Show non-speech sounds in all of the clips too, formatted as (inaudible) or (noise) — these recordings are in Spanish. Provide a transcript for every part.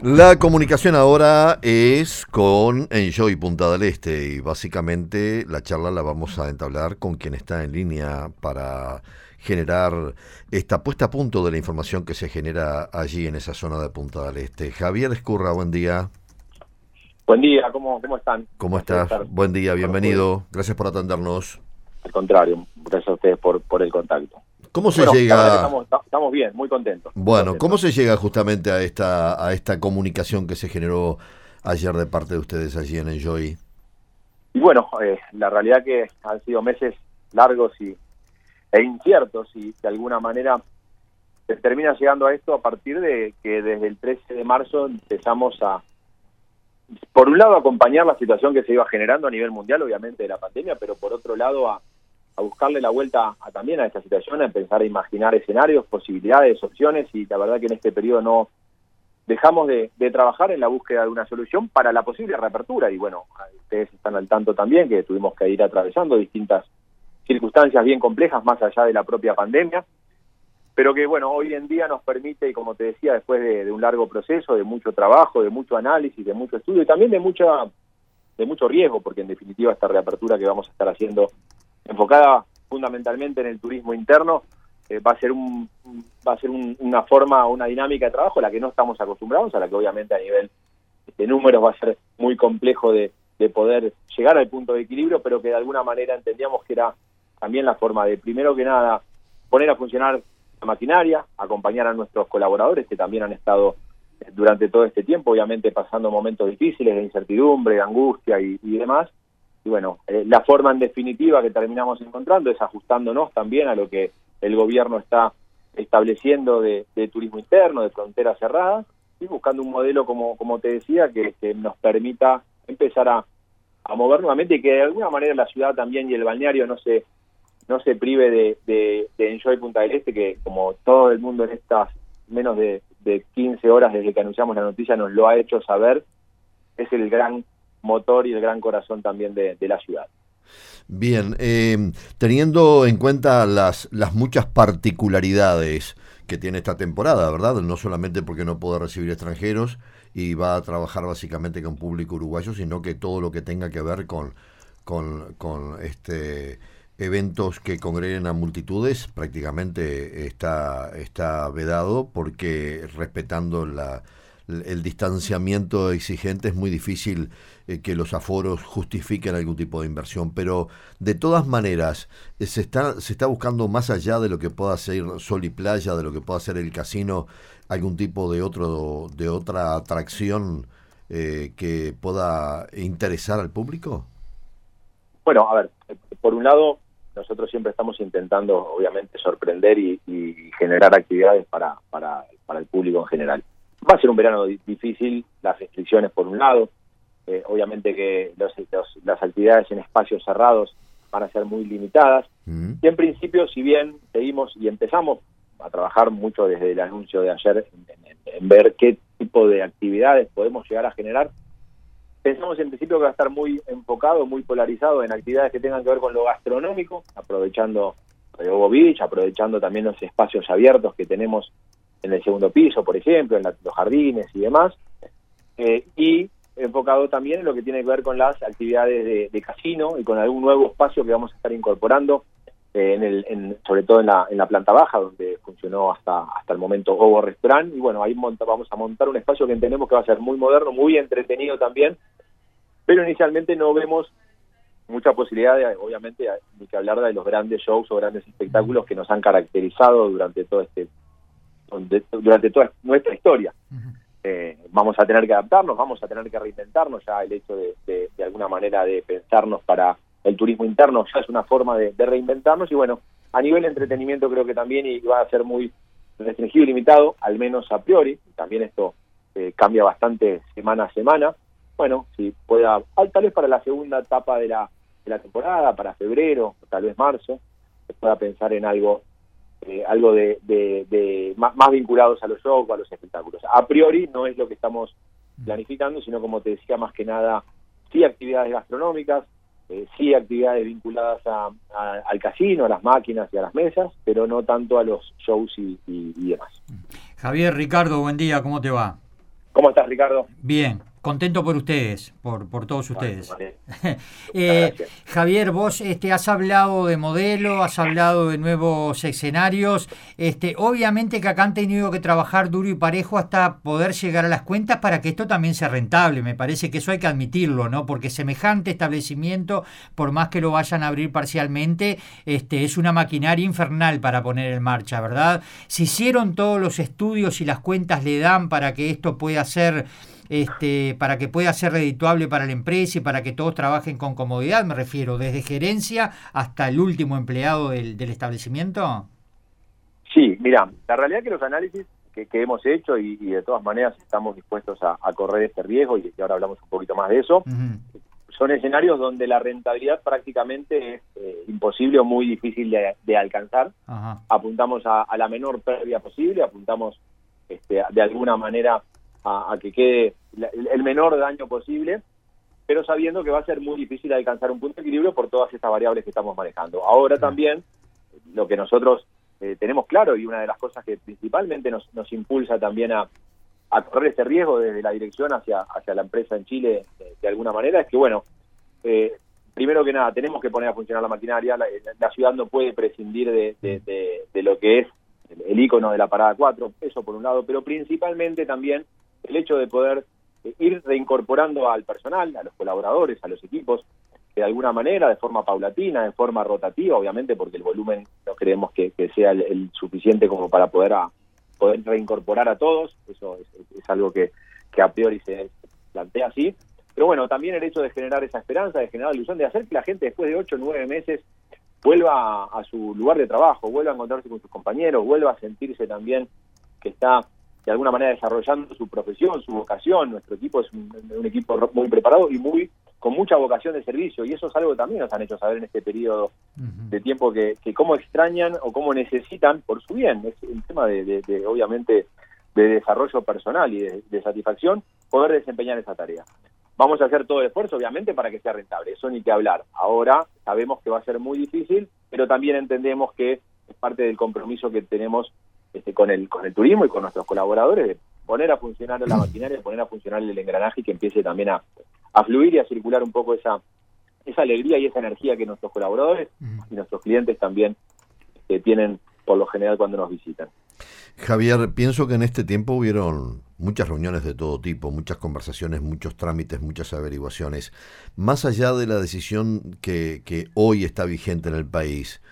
La comunicación ahora es con Enjoy Punta del Este y básicamente la charla la vamos a entablar con quien está en línea para generar esta puesta a punto de la información que se genera allí en esa zona de Punta del Este. Javier Escurra, buen día. Buen día, ¿cómo, cómo están? ¿Cómo estás? Buen día, bienvenido. Gracias por atendernos. Al contrario, gracias a ustedes por, por el contacto. ¿Cómo se llega? Estamos, bien, muy contentos. Bueno, ¿cómo se llega justamente a esta a esta comunicación que se generó ayer de parte de ustedes allí en Enjoy? Y bueno, eh, la realidad que han sido meses largos y e inciertos y de alguna manera se termina llegando a esto a partir de que desde el 13 de marzo empezamos a, por un lado, acompañar la situación que se iba generando a nivel mundial, obviamente, de la pandemia, pero por otro lado, a a buscarle la vuelta a, también a esta situación, a empezar a imaginar escenarios, posibilidades, opciones y la verdad que en este periodo no dejamos de, trabajar en la búsqueda de una solución para la posible reapertura. Y bueno, ustedes están al tanto también que tuvimos que ir atravesando distintas circunstancias bien complejas más allá de la propia pandemia, pero que bueno, hoy en día nos permite, y como te decía, después de, de un largo proceso, de mucho trabajo, de mucho análisis, de mucho estudio y también de mucha de mucho riesgo, porque en definitiva esta reapertura que vamos a estar haciendo enfocada fundamentalmente en el turismo interno, eh, va a ser un va a ser una forma, una dinámica de trabajo a la que no estamos acostumbrados, a la que obviamente a nivel de números va a ser muy complejo de, de poder llegar al punto de equilibrio, pero que de alguna manera entendíamos que era también la forma de, primero que nada, poner a funcionar la maquinaria, acompañar a nuestros colaboradores que también han estado eh, durante todo este tiempo, obviamente pasando momentos difíciles de incertidumbre, de angustia y demás, y bueno, eh, la forma en definitiva que terminamos encontrando es ajustándonos también a lo que el gobierno está estableciendo de, turismo interno, de fronteras cerradas, y buscando un modelo, como, como te decía, que, nos permita empezar a, mover nuevamente y que de alguna manera la ciudad también y el balneario no se no se prive de, de, Enjoy Punta del Este, que como todo el mundo en estas menos de, de 15 horas desde que anunciamos la noticia nos lo ha hecho saber, es el gran motor y el gran corazón también de, la ciudad. Bien, eh, teniendo en cuenta las, las muchas particularidades que tiene esta temporada, ¿verdad? No solamente porque no puede recibir extranjeros y va a trabajar básicamente con público uruguayo, sino que todo lo que tenga que ver con, con, con este eventos que congreguen a multitudes prácticamente está, está vedado porque respetando la, el distanciamiento exigente es muy difícil eh, que los aforos justifiquen algún tipo de inversión, pero de todas maneras eh, se está se está buscando más allá de lo que pueda ser sol y playa, de lo que pueda ser el casino, algún tipo de otro de otra atracción eh, que pueda interesar al público. Bueno, a ver, por un lado nosotros siempre estamos intentando, obviamente, sorprender y, generar actividades para, para el público en general. Va a ser un verano difícil, las restricciones por un lado, eh, obviamente que las actividades en espacios cerrados van a ser muy limitadas. Mm. Y en principio, si bien seguimos y empezamos a trabajar mucho desde el anuncio de ayer en, ver qué tipo de actividades podemos llegar a generar, pensamos en principio que va a estar muy enfocado, muy polarizado en actividades que tengan que ver con lo gastronómico, aprovechando Hugo Beach, aprovechando también los espacios abiertos que tenemos en el segundo piso, por ejemplo, en los jardines y demás, eh, y enfocado también en lo que tiene que ver con las actividades de, casino y con algún nuevo espacio que vamos a estar incorporando, eh, en el, sobre todo en la, en la planta baja, donde funcionó hasta, hasta el momento Gogo Restaurant, y bueno, ahí vamos a montar un espacio que entendemos que va a ser muy moderno, muy entretenido también, pero inicialmente no vemos mucha posibilidad de, obviamente, ni que hablar de los grandes shows o grandes espectáculos que nos han caracterizado durante todo este durante toda nuestra historia. Eh, vamos a tener que adaptarnos, vamos a tener que reinventarnos, ya el hecho de, de, alguna manera de pensarnos para el turismo interno ya es una forma de, reinventarnos y bueno, a nivel de entretenimiento creo que también y va a ser muy restringido y limitado, al menos a priori, también esto eh, cambia bastante semana a semana, bueno, si pueda, tal vez para la segunda etapa de la, de la temporada, para febrero, tal vez marzo, se pueda pensar en algo eh, algo de, de, más, vinculados a los shows o a los espectáculos. A priori no es lo que estamos planificando, sino como te decía, más que nada, sí actividades gastronómicas, eh, sí actividades vinculadas a, al casino, a las máquinas y a las mesas, pero no tanto a los shows y, y demás. Javier, Ricardo, buen día, ¿cómo te va? ¿Cómo estás, Ricardo? Bien, contento por ustedes, por, por todos ustedes. (laughs) eh, Javier, vos este, has hablado de modelo, has hablado de nuevos escenarios. Este, obviamente que acá han tenido que trabajar duro y parejo hasta poder llegar a las cuentas para que esto también sea rentable. Me parece que eso hay que admitirlo, ¿no? Porque semejante establecimiento, por más que lo vayan a abrir parcialmente, este, es una maquinaria infernal para poner en marcha, ¿verdad? Si hicieron todos los estudios y las cuentas le dan para que esto pueda ser este, para que pueda ser redituable para la empresa y para que todos trabajen con comodidad, me refiero, desde gerencia hasta el último empleado del, establecimiento? Sí, mira, la realidad es que los análisis que, hemos hecho y, de todas maneras estamos dispuestos a, correr este riesgo y, ahora hablamos un poquito más de eso, son escenarios donde la rentabilidad prácticamente es eh, imposible o muy difícil de, alcanzar. Apuntamos a, la menor pérdida posible, apuntamos este, de alguna manera a, que quede el menor daño posible, pero sabiendo que va a ser muy difícil alcanzar un punto de equilibrio por todas estas variables que estamos manejando. Ahora también, lo que nosotros eh, tenemos claro y una de las cosas que principalmente nos, nos impulsa también a, correr este riesgo desde la dirección hacia, hacia la empresa en Chile de, alguna manera es que, bueno, eh, primero que nada, tenemos que poner a funcionar la maquinaria, la, ciudad no puede prescindir de, de, lo que es el, icono de la parada 4, eso por un lado, pero principalmente también el hecho de poder eh, ir reincorporando al personal, a los colaboradores, a los equipos, de alguna manera, de forma paulatina, de forma rotativa, obviamente, porque el volumen no creemos que, sea el, suficiente como para poder a, poder reincorporar a todos, eso es, algo que, que, a priori se plantea así, pero bueno, también el hecho de generar esa esperanza, de generar la ilusión, de hacer que la gente después de ocho o nueve meses vuelva a, su lugar de trabajo, vuelva a encontrarse con sus compañeros, vuelva a sentirse también que está de alguna manera desarrollando su profesión, su vocación. Nuestro equipo es un, equipo muy preparado y muy con mucha vocación de servicio y eso es algo que también nos han hecho saber en este periodo de tiempo que, que cómo extrañan o cómo necesitan por su bien. Es un tema de, obviamente de desarrollo personal y de, satisfacción poder desempeñar esa tarea. Vamos a hacer todo el esfuerzo, obviamente, para que sea rentable. Eso ni que hablar. Ahora sabemos que va a ser muy difícil, pero también entendemos que es parte del compromiso que tenemos este, con el con el turismo y con nuestros colaboradores de poner a funcionar la maquinaria, poner a funcionar el engranaje y que empiece también a, fluir y a circular un poco esa esa alegría y esa energía que nuestros colaboradores y nuestros clientes también este, tienen por lo general cuando nos visitan. Javier, pienso que en este tiempo hubieron muchas reuniones de todo tipo, muchas conversaciones, muchos trámites, muchas averiguaciones. Más allá de la decisión que, que hoy está vigente en el país,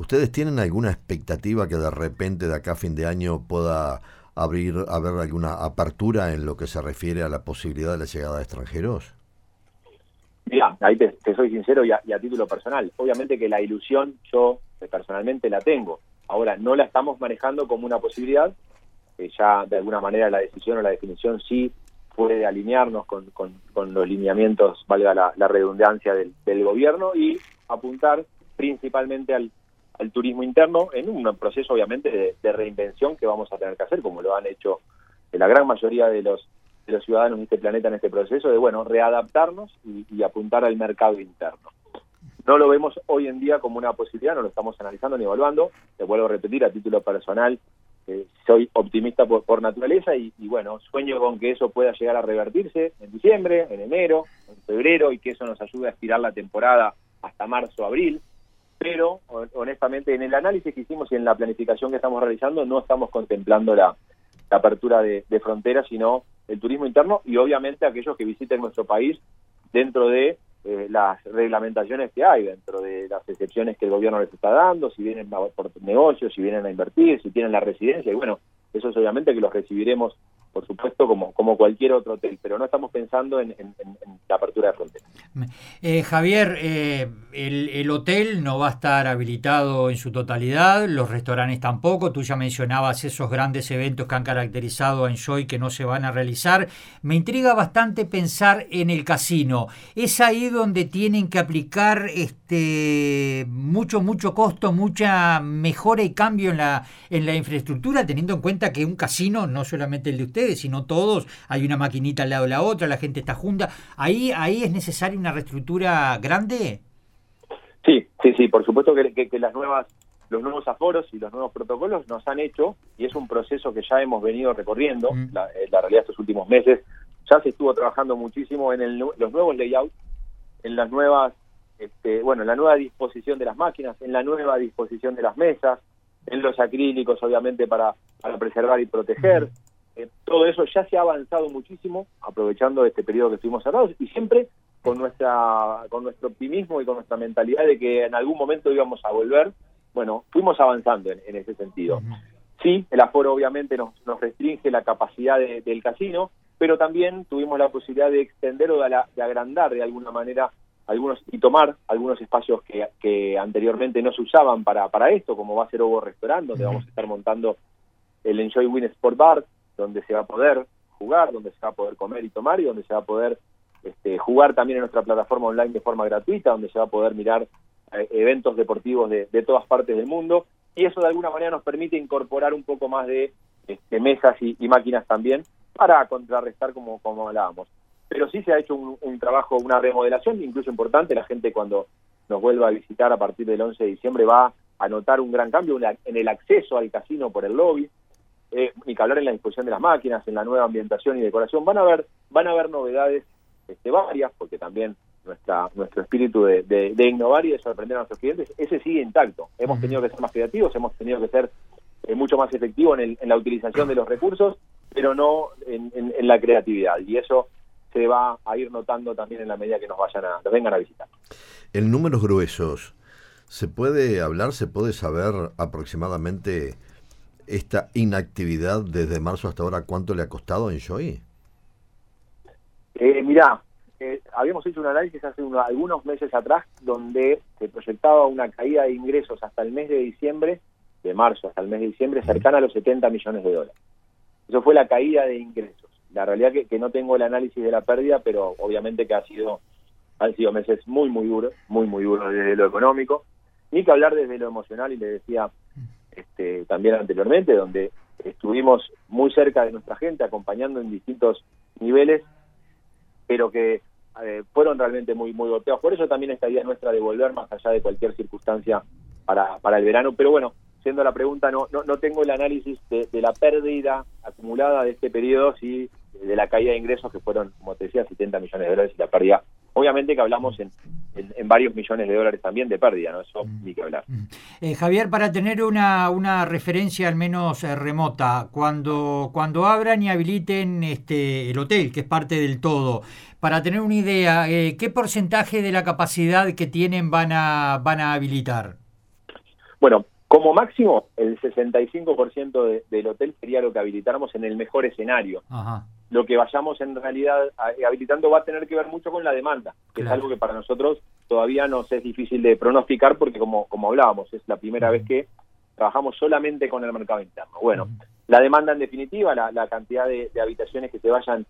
¿Ustedes tienen alguna expectativa que de repente de acá a fin de año pueda abrir, haber alguna apertura en lo que se refiere a la posibilidad de la llegada de extranjeros? Mira, ahí te, soy sincero y a, título personal. Obviamente que la ilusión yo personalmente la tengo. Ahora, no la estamos manejando como una posibilidad. ya de alguna manera la decisión o la definición sí puede alinearnos con, los lineamientos, valga la, redundancia, del gobierno y apuntar principalmente al, al turismo interno en un proceso obviamente de, reinvención que vamos a tener que hacer, como lo han hecho la gran mayoría de los, de los ciudadanos de este planeta en este proceso, de bueno, readaptarnos y, apuntar al mercado interno. No lo vemos hoy en día como una posibilidad, no lo estamos analizando ni evaluando. Te vuelvo a repetir a título personal, eh, soy optimista por, naturaleza y, y, bueno, sueño con que eso pueda llegar a revertirse en diciembre, en enero, en febrero y que eso nos ayude a estirar la temporada hasta marzo, abril pero honestamente en el análisis que hicimos y en la planificación que estamos realizando no estamos contemplando la, apertura de, fronteras, sino el turismo interno y obviamente aquellos que visiten nuestro país dentro de eh, las reglamentaciones que hay, dentro de las excepciones que el gobierno les está dando, si vienen por negocios, si vienen a invertir, si tienen la residencia, y bueno, eso es obviamente que los recibiremos por supuesto, como, como cualquier otro hotel, pero no estamos pensando en, la apertura de fronteras. Eh, Javier, eh, el, hotel no va a estar habilitado en su totalidad, los restaurantes tampoco, tú ya mencionabas esos grandes eventos que han caracterizado a Enjoy que no se van a realizar. Me intriga bastante pensar en el casino. Es ahí donde tienen que aplicar este mucho, mucho costo, mucha mejora y cambio en la, en la infraestructura, teniendo en cuenta que un casino, no solamente el de usted, sino todos, hay una maquinita al lado de la otra, la gente está junta. ¿Ahí, ahí es necesaria una reestructura grande? Sí, sí, sí, por supuesto que, las nuevas los nuevos aforos y los nuevos protocolos nos han hecho, y es un proceso que ya hemos venido recorriendo, la, la realidad estos últimos meses, ya se estuvo trabajando muchísimo en los nuevos layouts, en las nuevas, este, bueno, en la nueva disposición de las máquinas, en la nueva disposición de las mesas, en los acrílicos, obviamente, para, para preservar y proteger. Eh, todo eso ya se ha avanzado muchísimo, aprovechando este periodo que estuvimos cerrados, y siempre con nuestra con nuestro optimismo y con nuestra mentalidad de que en algún momento íbamos a volver, bueno, fuimos avanzando en, ese sentido. Sí, el aforo obviamente nos, nos restringe la capacidad del casino, pero también tuvimos la posibilidad de extender o de, agrandar de alguna manera algunos y tomar algunos espacios que, que anteriormente no se usaban para, para esto, como va a ser Ovo Restaurant, donde vamos a estar montando el Enjoy Win Sport Bar, donde se va a poder jugar, donde se va a poder comer y tomar y donde se va a poder este, jugar también en nuestra plataforma online de forma gratuita, donde se va a poder mirar eh, eventos deportivos de, de, todas partes del mundo. Y eso de alguna manera nos permite incorporar un poco más de este, mesas y, máquinas también para contrarrestar como, como hablábamos. Pero sí se ha hecho un, trabajo, una remodelación, incluso importante, la gente cuando nos vuelva a visitar a partir del 11 de diciembre va a notar un gran cambio en el acceso al casino por el lobby, eh, ni que hablar en la disposición de las máquinas, en la nueva ambientación y decoración. Van a haber, van a haber novedades este, varias, porque también nuestra, nuestro espíritu de, innovar y de sorprender a nuestros clientes, ese sigue intacto. Hemos tenido que ser más creativos, hemos tenido que ser eh, mucho más efectivos en, en la utilización de los recursos pero no en, la creatividad. Y eso se va a ir notando también en la medida que nos vayan a, nos vengan a visitar. En números gruesos, ¿se puede hablar, se puede saber aproximadamente esta inactividad desde marzo hasta ahora cuánto le ha costado en Joy? Eh, mirá, eh, habíamos hecho un análisis hace algunos meses atrás donde se proyectaba una caída de ingresos hasta el mes de diciembre, de marzo hasta el mes de diciembre, cercana a los 70 millones de dólares. Eso fue la caída de ingresos. La realidad que, que no tengo el análisis de la pérdida, pero obviamente que ha sido han sido meses muy, muy duros, muy, muy duros desde lo económico, ni que hablar desde lo emocional, y le decía este, también anteriormente, donde estuvimos muy cerca de nuestra gente, acompañando en distintos niveles, pero que eh, fueron realmente muy, muy golpeados. Por eso también esta idea nuestra de volver más allá de cualquier circunstancia para, para el verano. Pero bueno, siendo la pregunta, no, no, no tengo el análisis de, la pérdida acumulada de este periodo, sí de la caída de ingresos que fueron, como te decía, 70 millones de dólares y la pérdida. Obviamente que hablamos en, en, varios millones de dólares también de pérdida, ¿no? Eso mm. ni que hablar. Mm. Eh, Javier, para tener una, una referencia al menos eh, remota, cuando, cuando abran y habiliten este, el hotel, que es parte del todo, para tener una idea, eh, ¿qué porcentaje de la capacidad que tienen van a, van a habilitar? Bueno, como máximo, el 65% de, del hotel sería lo que habilitáramos en el mejor escenario. Lo que vayamos en realidad habilitando va a tener que ver mucho con la demanda, que es algo que para nosotros todavía nos es difícil de pronosticar porque como, como hablábamos, es la primera vez que trabajamos solamente con el mercado interno. Bueno, la demanda en definitiva, la, cantidad de, habitaciones que se vayan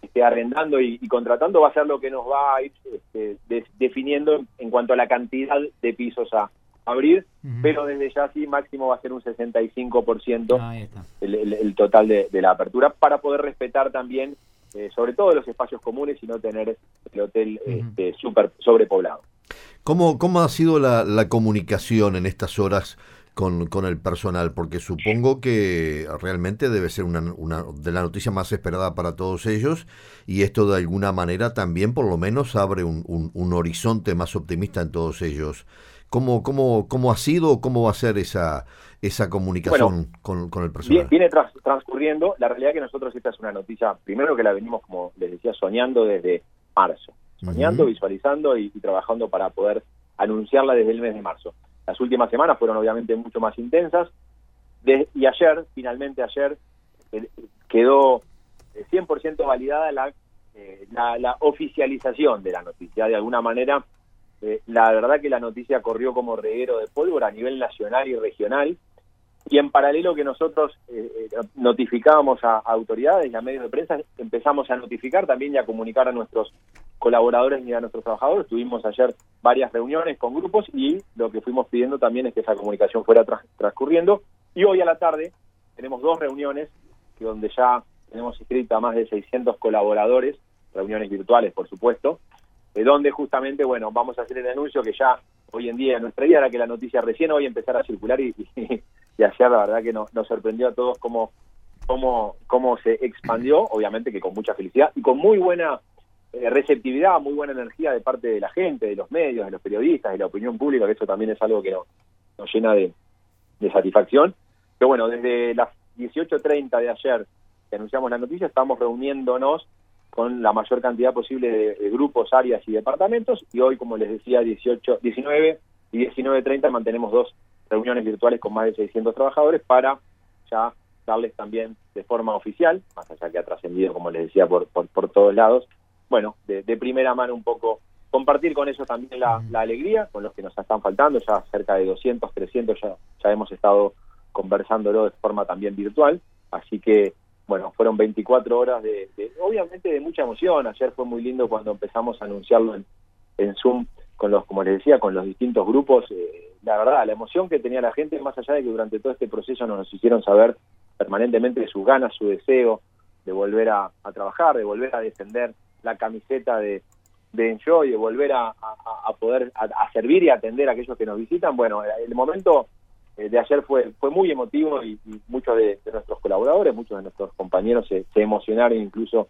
este, arrendando y, contratando va a ser lo que nos va a ir este, definiendo en cuanto a la cantidad de pisos a, abrir, pero desde ya sí máximo va a ser un 65% el, el, total de, la apertura para poder respetar también eh, sobre todo los espacios comunes y no tener el hotel este, super sobrepoblado. ¿Cómo, ¿Cómo ha sido la, la comunicación en estas horas con, con, el personal? Porque supongo que realmente debe ser una, una, de la noticia más esperada para todos ellos y esto de alguna manera también por lo menos abre un, un, un horizonte más optimista en todos ellos. ¿Cómo, cómo, cómo ha sido o cómo va a ser esa, esa comunicación con, el personal? Viene, transcurriendo. La realidad que nosotros esta es una noticia, primero que la venimos, como les decía, soñando desde marzo. Soñando, visualizando y, trabajando para poder anunciarla desde el mes de marzo. Las últimas semanas fueron obviamente mucho más intensas. y ayer, finalmente ayer, eh, quedó 100% eh, validada la, eh, la, la oficialización de la noticia. De alguna manera eh, la verdad que la noticia corrió como reguero de pólvora a nivel nacional y regional. Y en paralelo que nosotros eh, eh, notificábamos a, autoridades y a medios de prensa, empezamos a notificar también y a comunicar a nuestros colaboradores y a nuestros trabajadores. Tuvimos ayer varias reuniones con grupos y lo que fuimos pidiendo también es que esa comunicación fuera transcurriendo. Y hoy a la tarde tenemos dos reuniones donde ya tenemos inscrita a más de 600 colaboradores, reuniones virtuales por supuesto, de donde justamente, bueno, vamos a hacer el anuncio que ya hoy en día, en nuestra era que la noticia recién hoy empezar a circular y, (laughs) y, ayer la verdad que nos, nos sorprendió a todos cómo, cómo, cómo se expandió, obviamente que con mucha felicidad y con muy buena eh, receptividad, muy buena energía de parte de la gente, de los medios, de los periodistas, de la opinión pública, que eso también es algo que nos, nos llena de, de satisfacción. Pero bueno, desde las 18.30 de ayer que anunciamos la noticia, estamos reuniéndonos con la mayor cantidad posible de, grupos, áreas y departamentos. Y hoy, como les decía, 18, 19 y 19.30 mantenemos dos reuniones virtuales con más de 600 trabajadores para ya darles también de forma oficial, más allá que ha trascendido, como les decía, por, por, todos lados, bueno, de, primera mano un poco compartir con ellos también la, alegría, con los que nos están faltando, ya cerca de 200, 300 ya, ya hemos estado conversándolo de forma también virtual, así que bueno, fueron 24 horas de, obviamente de mucha emoción. Ayer fue muy lindo cuando empezamos a anunciarlo en, en Zoom con los, como les decía, con los distintos grupos. Eh, la verdad, la emoción que tenía la gente, más allá de que durante todo este proceso nos hicieron saber permanentemente sus ganas, su deseo de volver a, trabajar, de volver a defender la camiseta de, de Enjoy, de volver a, poder a, servir y atender a aquellos que nos visitan. Bueno, el momento eh, de ayer fue fue muy emotivo y, muchos de, nuestros colaboradores, muchos de nuestros compañeros se, emocionaron incluso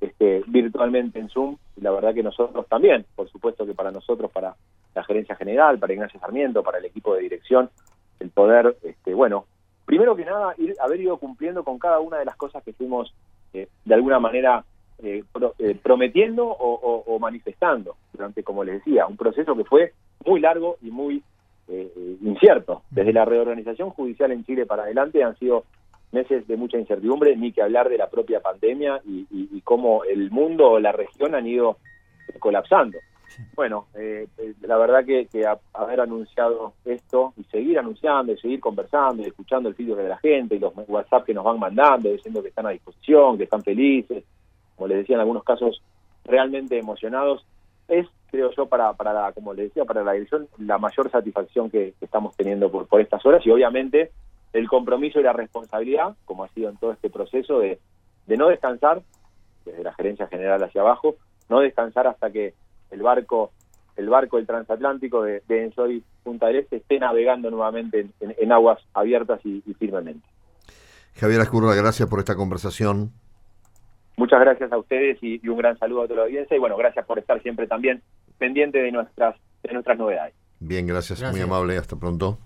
este, virtualmente en Zoom. Y la verdad que nosotros también, por supuesto que para nosotros, para la gerencia general, para Ignacio Sarmiento, para el equipo de dirección, el poder, este, bueno, primero que nada, ir, haber ido cumpliendo con cada una de las cosas que fuimos eh, de alguna manera eh, prometiendo o, o manifestando durante, como les decía, un proceso que fue muy largo y muy eh, incierto. Desde la reorganización judicial en Chile para adelante han sido meses de mucha incertidumbre, ni que hablar de la propia pandemia y, y, cómo el mundo o la región han ido colapsando. Bueno, eh, eh, la verdad que, haber anunciado esto y seguir anunciando y seguir conversando y escuchando el feedback de la gente y los WhatsApp que nos van mandando diciendo que están a disposición, que están felices, como les decía en algunos casos, realmente emocionados, es, creo yo, para, para la, como le decía, para la dirección, la mayor satisfacción que, estamos teniendo por, por estas horas y obviamente el compromiso y la responsabilidad, como ha sido en todo este proceso, de, de no descansar, desde la gerencia general hacia abajo, no descansar hasta que el barco el barco el transatlántico de, de Enjoy Punta del Este esté navegando nuevamente en, aguas abiertas y, firmemente. Javier Ascurra, gracias por esta conversación. Muchas gracias a ustedes y, un gran saludo a toda la audiencia y bueno, gracias por estar siempre también pendiente de nuestras, de nuestras novedades. Bien, gracias, muy amable, hasta pronto.